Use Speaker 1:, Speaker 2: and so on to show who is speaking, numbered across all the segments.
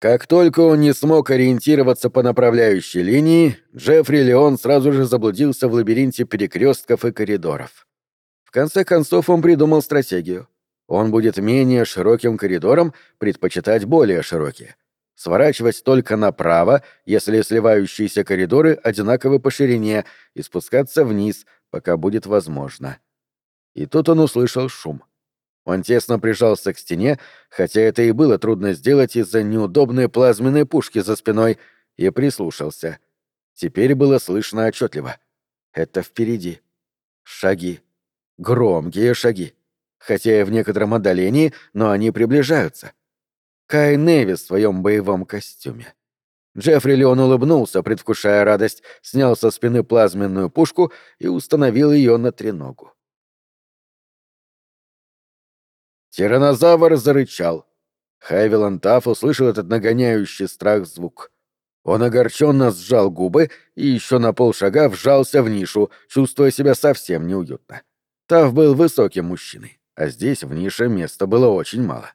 Speaker 1: Как только он не смог ориентироваться по направляющей линии, Джеффри Леон сразу же заблудился в лабиринте перекрестков и коридоров. В конце концов он придумал стратегию. Он будет менее широким коридором предпочитать более широкие. Сворачивать только направо, если сливающиеся коридоры одинаковы по ширине, и спускаться вниз, пока будет возможно. И тут он услышал шум. Он тесно прижался к стене, хотя это и было трудно сделать из-за неудобной плазменной пушки за спиной, и прислушался. Теперь было слышно отчетливо. Это впереди. Шаги. Громкие шаги. Хотя и в некотором отдалении, но они приближаются. Кай Неви в своем боевом костюме. Джеффри Леон улыбнулся, предвкушая радость, снял со спины плазменную пушку и установил ее на треногу. Тиранозавр зарычал. Хайвилан Тафф услышал этот нагоняющий страх звук. Он огорченно сжал губы и еще на полшага вжался в нишу, чувствуя себя совсем неуютно. Тафф был высоким мужчиной, а здесь в нише места было очень мало.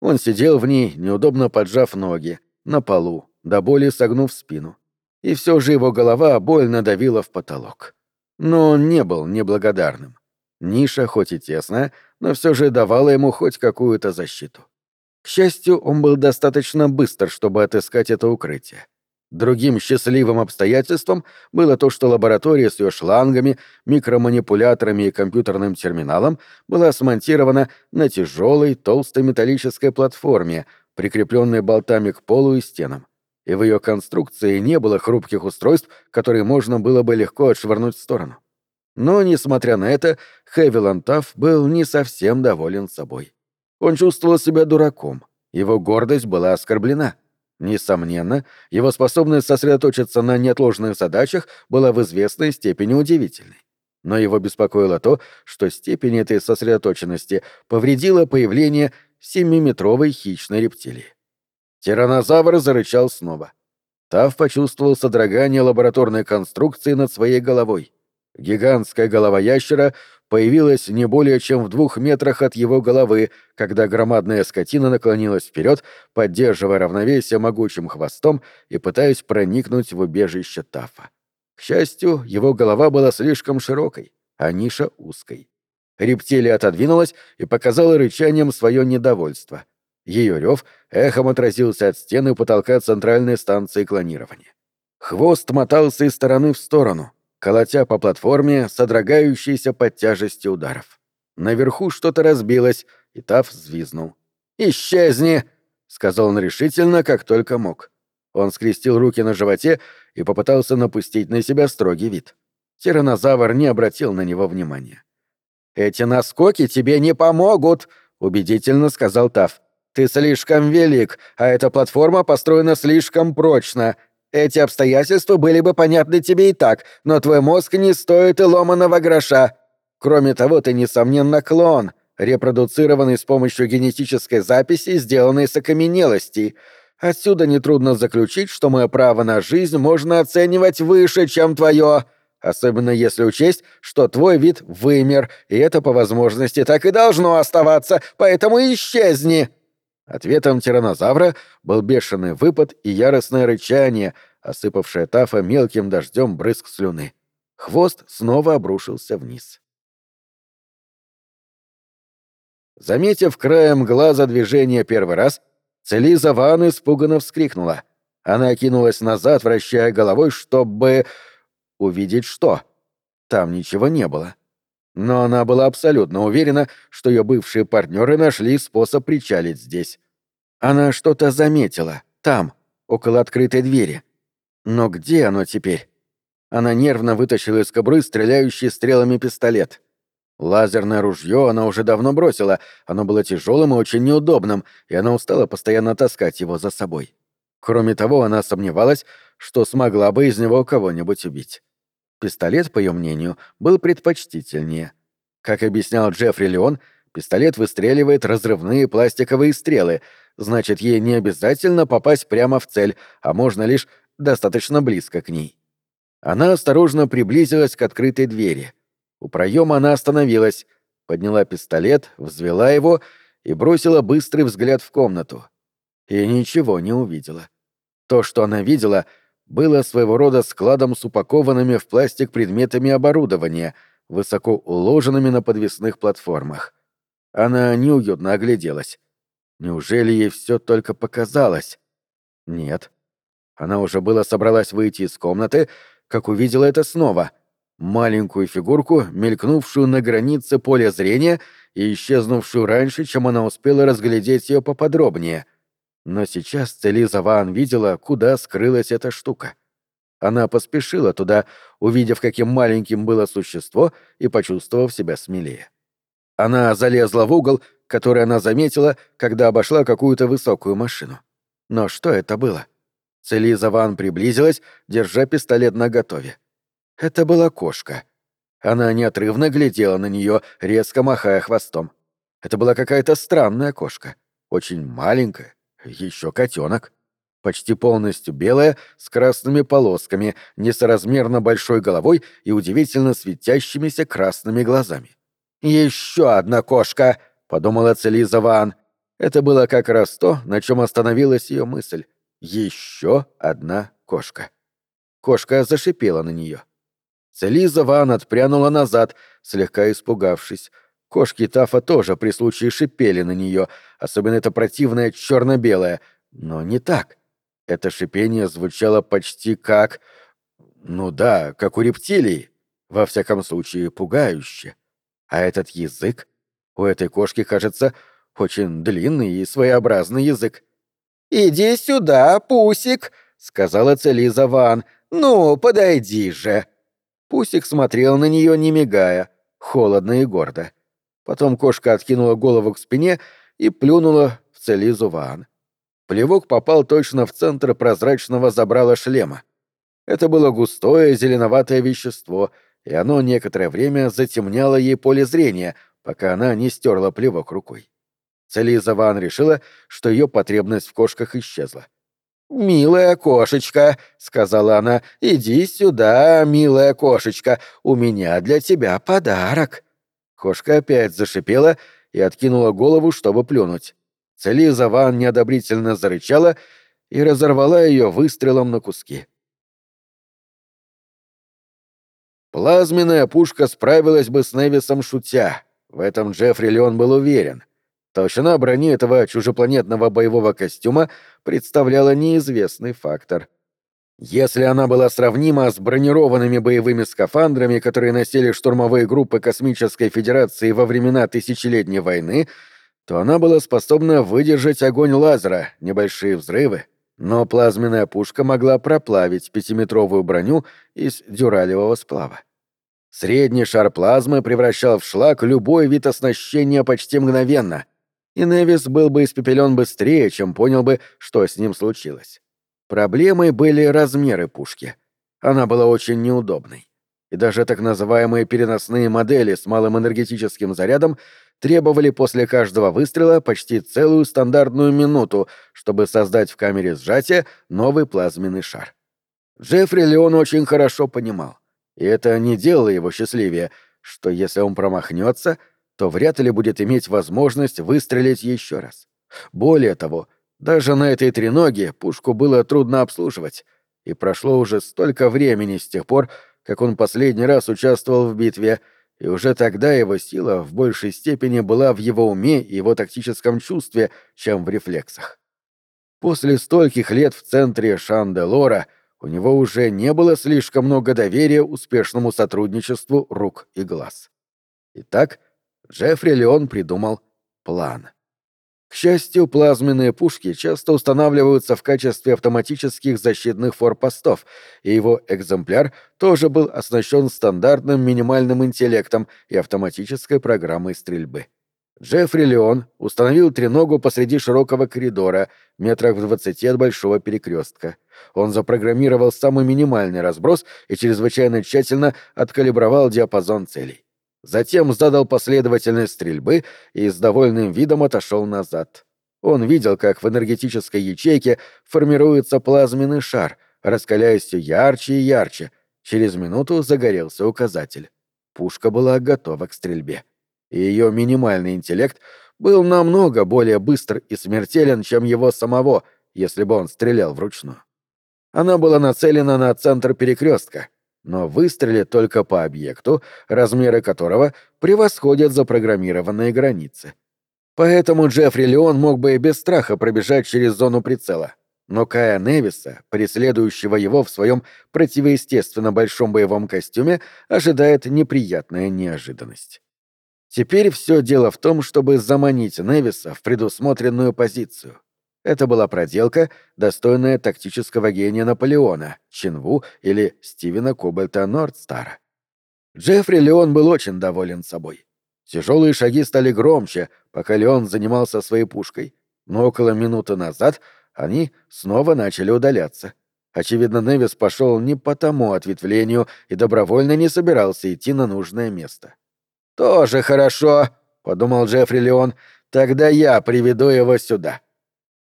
Speaker 1: Он сидел в ней, неудобно поджав ноги, на полу, до боли согнув спину. И все же его голова больно давила в потолок. Но он не был неблагодарным. Ниша, хоть и тесная, но все же давала ему хоть какую-то защиту. К счастью, он был достаточно быстр, чтобы отыскать это укрытие. Другим счастливым обстоятельством было то, что лаборатория с ее шлангами, микроманипуляторами и компьютерным терминалом была смонтирована на тяжелой толстой металлической платформе, прикрепленной болтами к полу и стенам. И в ее конструкции не было хрупких устройств, которые можно было бы легко отшвырнуть в сторону. Но, несмотря на это, Хэвилан Тафф был не совсем доволен собой. Он чувствовал себя дураком, его гордость была оскорблена. Несомненно, его способность сосредоточиться на неотложных задачах была в известной степени удивительной. Но его беспокоило то, что степень этой сосредоточенности повредила появление семиметровой хищной рептилии. Тиранозавр зарычал снова. Тав почувствовал содрогание лабораторной конструкции над своей головой. Гигантская голова ящера появилась не более чем в двух метрах от его головы, когда громадная скотина наклонилась вперед, поддерживая равновесие могучим хвостом и пытаясь проникнуть в убежище Тафа. К счастью, его голова была слишком широкой, а ниша узкой. Рептилия отодвинулась и показала рычанием свое недовольство. Ее рев эхом отразился от стены потолка центральной станции клонирования. Хвост мотался из стороны в сторону, колотя по платформе, содрогающейся под тяжестью ударов. Наверху что-то разбилось, и Тав взвизнул. «Исчезни!» — сказал он решительно, как только мог. Он скрестил руки на животе и попытался напустить на себя строгий вид. Тиранозавр не обратил на него внимания. «Эти наскоки тебе не помогут!» — убедительно сказал Тав. «Ты слишком велик, а эта платформа построена слишком прочно. Эти обстоятельства были бы понятны тебе и так, но твой мозг не стоит и ломаного гроша. Кроме того, ты, несомненно, клон, репродуцированный с помощью генетической записи, сделанной с окаменелостей. Отсюда нетрудно заключить, что мое право на жизнь можно оценивать выше, чем твое, особенно если учесть, что твой вид вымер, и это по возможности так и должно оставаться, поэтому исчезни!» Ответом тиранозавра был бешеный выпад и яростное рычание, осыпавшее Тафа мелким дождем брызг слюны. Хвост снова обрушился вниз. Заметив краем глаза движение первый раз, Целиза Ван испуганно вскрикнула. Она кинулась назад, вращая головой, чтобы... увидеть что. Там ничего не было. Но она была абсолютно уверена, что ее бывшие партнеры нашли способ причалить здесь. Она что-то заметила, там, около открытой двери. Но где оно теперь? Она нервно вытащила из кобры стреляющий стрелами пистолет. Лазерное ружье она уже давно бросила, оно было тяжелым и очень неудобным, и она устала постоянно таскать его за собой. Кроме того, она сомневалась, что смогла бы из него кого-нибудь убить. Пистолет, по ее мнению, был предпочтительнее. Как объяснял Джеффри Леон, пистолет выстреливает разрывные пластиковые стрелы, значит, ей не обязательно попасть прямо в цель, а можно лишь достаточно близко к ней. Она осторожно приблизилась к открытой двери. У проема она остановилась, подняла пистолет, взвела его и бросила быстрый взгляд в комнату. и ничего не увидела. То, что она видела, было своего рода складом с упакованными в пластик предметами оборудования, высоко уложенными на подвесных платформах. Она неуютно огляделась. Неужели ей все только показалось? Нет. Она уже было собралась выйти из комнаты, как увидела это снова. Маленькую фигурку, мелькнувшую на границе поля зрения и исчезнувшую раньше, чем она успела разглядеть ее поподробнее. Но сейчас Целиза Ван видела, куда скрылась эта штука. Она поспешила туда, увидев, каким маленьким было существо, и почувствовав себя смелее. Она залезла в угол, который она заметила, когда обошла какую-то высокую машину. Но что это было? Целиза Ван приблизилась, держа пистолет наготове. Это была кошка. Она неотрывно глядела на нее, резко махая хвостом. Это была какая-то странная кошка. Очень маленькая. Еще котенок. Почти полностью белая, с красными полосками, несоразмерно большой головой и удивительно светящимися красными глазами. «Еще одна кошка!» — подумала Целиза Ван. Это было как раз то, на чем остановилась ее мысль. Еще одна кошка. Кошка зашипела на нее. Целиза Ван отпрянула назад, слегка испугавшись. Кошки Тафа тоже при случае шипели на нее, особенно это противное черно-белое. Но не так. Это шипение звучало почти как... Ну да, как у рептилий. Во всяком случае, пугающе. А этот язык? У этой кошки, кажется, очень длинный и своеобразный язык. «Иди сюда, Пусик!» — сказала Целиза Ван. «Ну, подойди же!» Пусик смотрел на нее, не мигая, холодно и гордо. Потом кошка откинула голову к спине и плюнула в Целизу Ван. Плевок попал точно в центр прозрачного забрала шлема. Это было густое зеленоватое вещество, и оно некоторое время затемняло ей поле зрения, пока она не стерла плевок рукой. Целиза Ван решила, что ее потребность в кошках исчезла. «Милая кошечка», — сказала она, — «иди сюда, милая кошечка, у меня для тебя подарок». Кошка опять зашипела и откинула голову, чтобы плюнуть. Целиза Ван неодобрительно зарычала и разорвала ее выстрелом на куски. Плазменная пушка справилась бы с Невисом шутя. В этом Джеффри Леон был уверен. Толщина брони этого чужепланетного боевого костюма представляла неизвестный фактор. Если она была сравнима с бронированными боевыми скафандрами, которые носили штурмовые группы Космической Федерации во времена Тысячелетней войны, то она была способна выдержать огонь лазера, небольшие взрывы, но плазменная пушка могла проплавить пятиметровую броню из дюралевого сплава. Средний шар плазмы превращал в шлак любой вид оснащения почти мгновенно, и Невис был бы испепелен быстрее, чем понял бы, что с ним случилось. Проблемой были размеры пушки. Она была очень неудобной. И даже так называемые переносные модели с малым энергетическим зарядом требовали после каждого выстрела почти целую стандартную минуту, чтобы создать в камере сжатия новый плазменный шар. Джеффри Леон очень хорошо понимал, и это не делало его счастливее, что если он промахнется — то вряд ли будет иметь возможность выстрелить еще раз. Более того, даже на этой треноге пушку было трудно обслуживать, и прошло уже столько времени с тех пор, как он последний раз участвовал в битве, и уже тогда его сила в большей степени была в его уме и его тактическом чувстве, чем в рефлексах. После стольких лет в центре Шанделора у него уже не было слишком много доверия успешному сотрудничеству рук и глаз. Итак, Джеффри Леон придумал план. К счастью, плазменные пушки часто устанавливаются в качестве автоматических защитных форпостов, и его экземпляр тоже был оснащен стандартным минимальным интеллектом и автоматической программой стрельбы. Джеффри Леон установил треногу посреди широкого коридора, метрах в двадцати от большого перекрестка. Он запрограммировал самый минимальный разброс и чрезвычайно тщательно откалибровал диапазон целей. Затем задал последовательность стрельбы и с довольным видом отошел назад. Он видел, как в энергетической ячейке формируется плазменный шар, раскаляясь все ярче и ярче. Через минуту загорелся указатель. Пушка была готова к стрельбе. Ее минимальный интеллект был намного более быстр и смертелен, чем его самого, если бы он стрелял вручную. Она была нацелена на центр перекрестка, но выстрелит только по объекту, размеры которого превосходят запрограммированные границы. Поэтому Джеффри Леон мог бы и без страха пробежать через зону прицела. Но Кая Невиса, преследующего его в своем противоестественно большом боевом костюме, ожидает неприятная неожиданность. Теперь все дело в том, чтобы заманить Невиса в предусмотренную позицию. Это была проделка, достойная тактического гения Наполеона, Чинву или Стивена Кобальта Нордстара. Джеффри Леон был очень доволен собой. Тяжелые шаги стали громче, пока Леон занимался своей пушкой, но около минуты назад они снова начали удаляться. Очевидно, Невис пошел не по тому ответвлению и добровольно не собирался идти на нужное место. «Тоже хорошо», — подумал Джеффри Леон, — «тогда я приведу его сюда».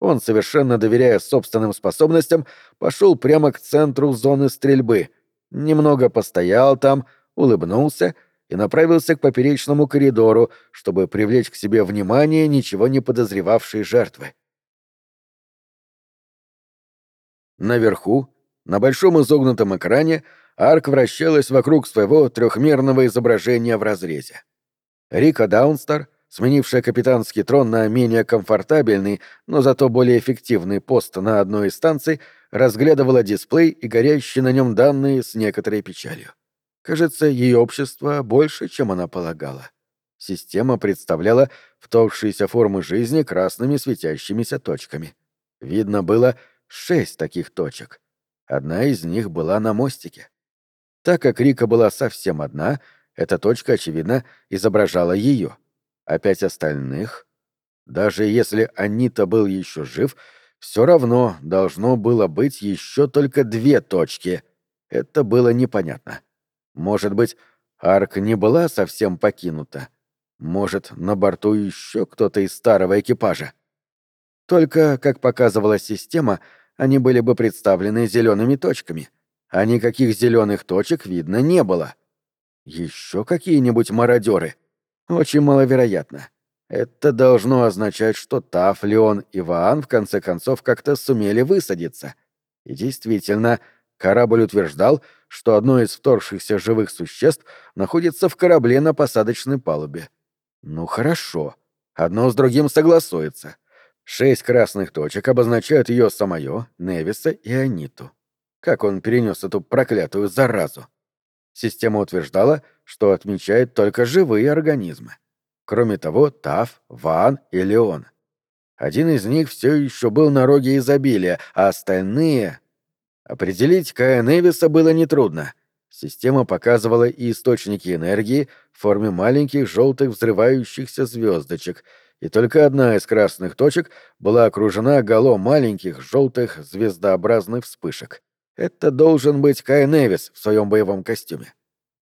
Speaker 1: Он, совершенно доверяя собственным способностям, пошел прямо к центру зоны стрельбы, немного постоял там, улыбнулся и направился к поперечному коридору, чтобы привлечь к себе внимание ничего не подозревавшей жертвы. Наверху, на большом изогнутом экране, Арк вращалась вокруг своего трехмерного изображения в разрезе. Рика Даунстар — сменившая капитанский трон на менее комфортабельный, но зато более эффективный пост на одной из станций, разглядывала дисплей и горящие на нем данные с некоторой печалью. Кажется, ее общество больше, чем она полагала. Система представляла вторгшиеся формы жизни красными светящимися точками. Видно было шесть таких точек. Одна из них была на мостике. Так как Рика была совсем одна, эта точка, очевидно, изображала ее — а пять остальных, даже если Анита был еще жив, все равно должно было быть еще только две точки. Это было непонятно. Может быть, арк не была совсем покинута. Может, на борту еще кто-то из старого экипажа. Только, как показывала система, они были бы представлены зелеными точками, а никаких зеленых точек видно не было. Еще какие-нибудь мародеры — очень маловероятно. Это должно означать, что Таф, Леон и Ваан в конце концов как-то сумели высадиться. И действительно, корабль утверждал, что одно из вторгшихся живых существ находится в корабле на посадочной палубе. Ну хорошо, одно с другим согласуется. Шесть красных точек обозначают ее самое, Невиса и Аниту. Как он перенес эту проклятую заразу? Система утверждала, что отмечает только живые организмы. Кроме того, Тав, Ван и Леон. Один из них все еще был на роге изобилия, а остальные... Определить Кая Невиса было нетрудно. Система показывала и источники энергии в форме маленьких желтых взрывающихся звездочек, и только одна из красных точек была окружена гало маленьких желтых звездообразных вспышек. Это должен быть Кай Невис в своем боевом костюме.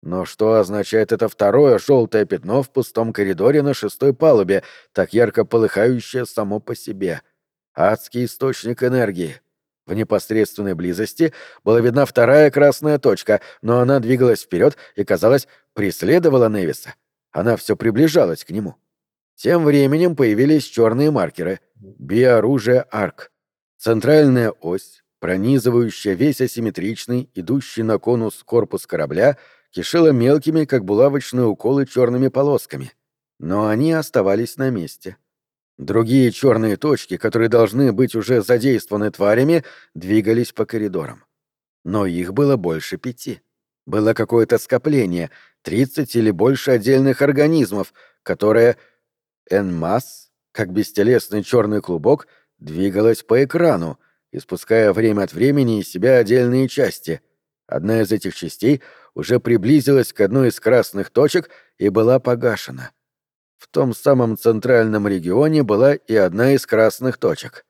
Speaker 1: Но что означает это второе желтое пятно в пустом коридоре на шестой палубе, так ярко полыхающее само по себе? Адский источник энергии. В непосредственной близости была видна вторая красная точка, но она двигалась вперед и, казалось, преследовала Невиса. Она все приближалась к нему. Тем временем появились черные маркеры. Биоружие Арк. Центральная ось, пронизывающая весь асимметричный, идущий на конус корпус корабля, кишела мелкими, как булавочные уколы, черными полосками. Но они оставались на месте. Другие черные точки, которые должны быть уже задействованы тварями, двигались по коридорам. Но их было больше пяти. Было какое-то скопление, тридцать или больше отдельных организмов, которые... Энмасс, как бестелесный черный клубок, двигалась по экрану, испуская время от времени из себя отдельные части. Одна из этих частей уже приблизилась к одной из красных точек и была погашена. В том самом центральном регионе была и одна из красных точек.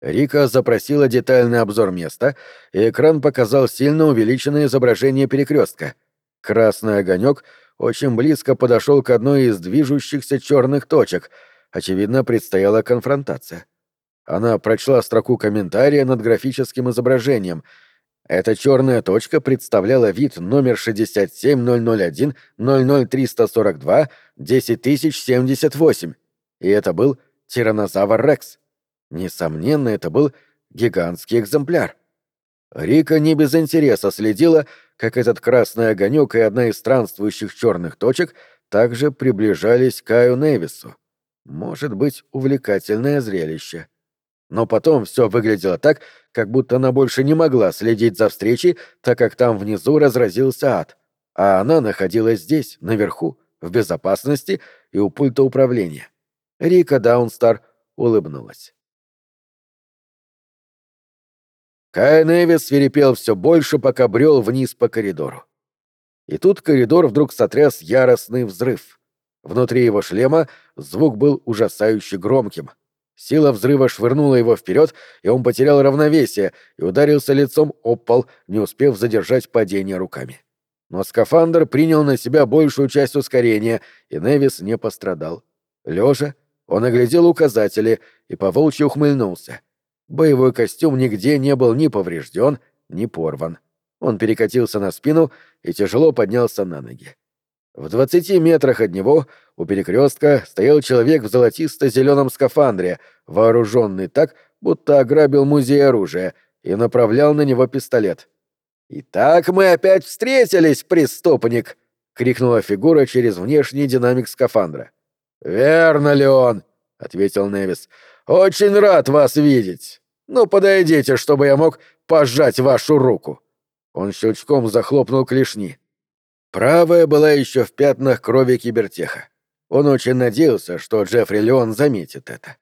Speaker 1: Рика запросила детальный обзор места, и экран показал сильно увеличенное изображение перекрестка. Красный огонек очень близко подошел к одной из движущихся черных точек. Очевидно, предстояла конфронтация. Она прочла строку комментария над графическим изображением. Эта черная точка представляла вид номер 67001 00342 10078. И это был тиранозавр Рекс. Несомненно, это был гигантский экземпляр. Рика не без интереса следила, как этот красный огонек и одна из странствующих черных точек также приближались к Каю Невису. Может быть, увлекательное зрелище. Но потом все выглядело так, как будто она больше не могла следить за встречей, так как там внизу разразился ад, а она находилась здесь, наверху, в безопасности и у пульта управления. Рика Даунстар улыбнулась. Кай Невис свирепел все больше, пока брел вниз по коридору. И тут коридор вдруг сотряс яростный взрыв. Внутри его шлема звук был ужасающе громким. Сила взрыва швырнула его вперед, и он потерял равновесие и ударился лицом об пол, не успев задержать падение руками. Но скафандр принял на себя большую часть ускорения, и Невис не пострадал. Лежа, он оглядел указатели и поволчьи ухмыльнулся. Боевой костюм нигде не был ни поврежден, ни порван. Он перекатился на спину и тяжело поднялся на ноги. В двадцати метрах от него, у перекрестка, стоял человек в золотисто-зеленом скафандре, вооруженный так, будто ограбил музей оружия, и направлял на него пистолет. «Итак мы опять встретились, преступник!» — крикнула фигура через внешний динамик скафандра. «Верно ли он?» — ответил Невис. «Очень рад вас видеть. Ну, подойдите, чтобы я мог пожать вашу руку». Он щелчком захлопнул клешни. Правая была еще в пятнах крови кибертеха. Он очень надеялся, что Джеффри Леон заметит это.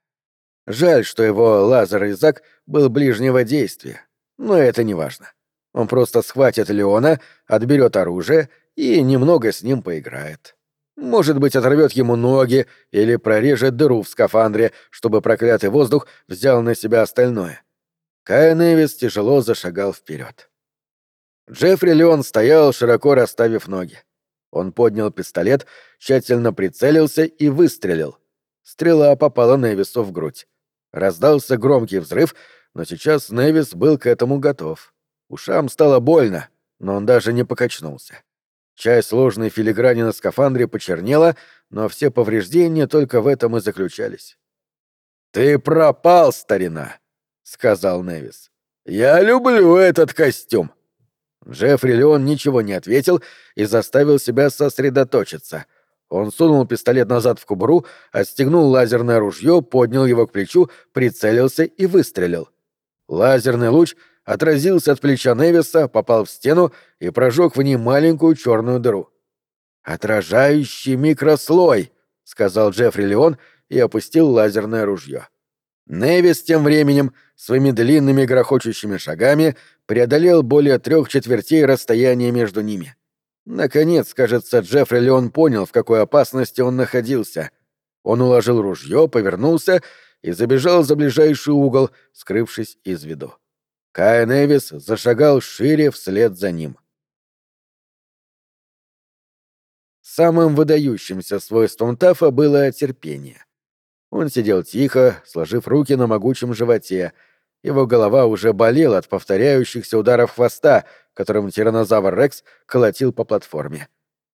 Speaker 1: Жаль, что его лазер-резак был ближнего действия, но это не важно. Он просто схватит Леона, отберет оружие и немного с ним поиграет. Может быть, оторвет ему ноги или прорежет дыру в скафандре, чтобы проклятый воздух взял на себя остальное. Кай Невис тяжело зашагал вперед. Джеффри Леон стоял, широко расставив ноги. Он поднял пистолет, тщательно прицелился и выстрелил. Стрела попала Невису в грудь. Раздался громкий взрыв, но сейчас Невис был к этому готов. Ушам стало больно, но он даже не покачнулся. Часть сложной филиграни на скафандре почернела, но все повреждения только в этом и заключались. «Ты пропал, старина!» — сказал Невис. «Я люблю этот костюм!» Джеффри Леон ничего не ответил и заставил себя сосредоточиться. Он сунул пистолет назад в кобуру, отстегнул лазерное ружье, поднял его к плечу, прицелился и выстрелил. Лазерный луч — отразился от плеча Невиса, попал в стену и прожег в ней маленькую черную дыру. «Отражающий микрослой», — сказал Джеффри Леон и опустил лазерное ружье. Невис тем временем своими длинными грохочущими шагами преодолел более трех четвертей расстояния между ними. Наконец, кажется, Джеффри Леон понял, в какой опасности он находился. Он уложил ружье, повернулся и забежал за ближайший угол, скрывшись из виду. Кай Невис зашагал шире вслед за ним. Самым выдающимся свойством Тафа было терпение. Он сидел тихо, сложив руки на могучем животе. Его голова уже болела от повторяющихся ударов хвоста, которым тиранозавр Рекс колотил по платформе.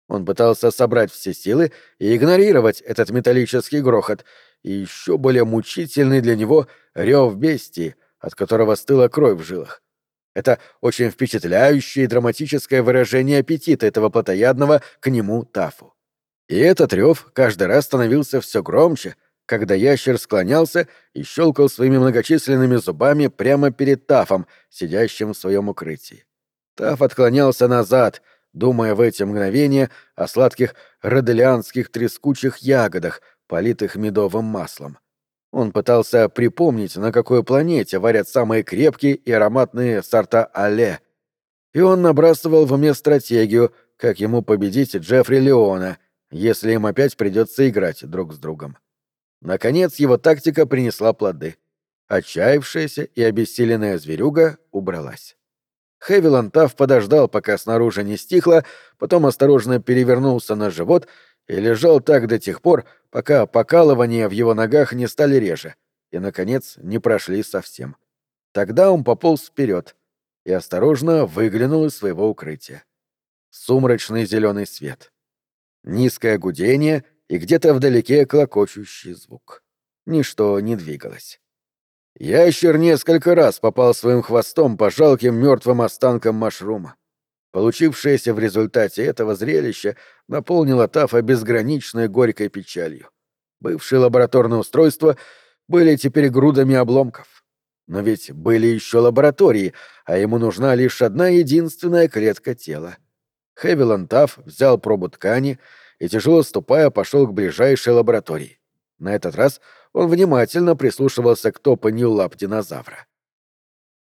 Speaker 1: Он пытался собрать все силы и игнорировать этот металлический грохот, и еще более мучительный для него рев бестии, от которого стыла кровь в жилах. Это очень впечатляющее и драматическое выражение аппетита этого плотоядного к нему Тафу. И этот рев каждый раз становился все громче, когда ящер склонялся и щелкал своими многочисленными зубами прямо перед Тафом, сидящим в своем укрытии. Таф отклонялся назад, думая в эти мгновения о сладких роделианских трескучих ягодах, политых медовым маслом. Он пытался припомнить, на какой планете варят самые крепкие и ароматные сорта алле. И он набрасывал в уме стратегию, как ему победить Джеффри Леона, если им опять придется играть друг с другом. Наконец его тактика принесла плоды. Отчаявшаяся и обессиленная зверюга убралась. Хэви Лантав подождал, пока снаружи не стихло, потом осторожно перевернулся на живот и лежал так до тех пор, пока покалывания в его ногах не стали реже и, наконец, не прошли совсем. Тогда он пополз вперед и осторожно выглянул из своего укрытия. Сумрачный зеленый свет. Низкое гудение и где-то вдалеке клокочущий звук. Ничто не двигалось. Ящер несколько раз попал своим хвостом по жалким мертвым останкам машрума. Получившееся в результате этого зрелища наполнило Тафа безграничной горькой печалью. Бывшие лабораторные устройства были теперь грудами обломков. Но ведь были еще лаборатории, а ему нужна лишь одна единственная клетка тела. Хевилан Тафф взял пробу ткани и, тяжело ступая, пошел к ближайшей лаборатории. На этот раз он внимательно прислушивался к топанью лап динозавра.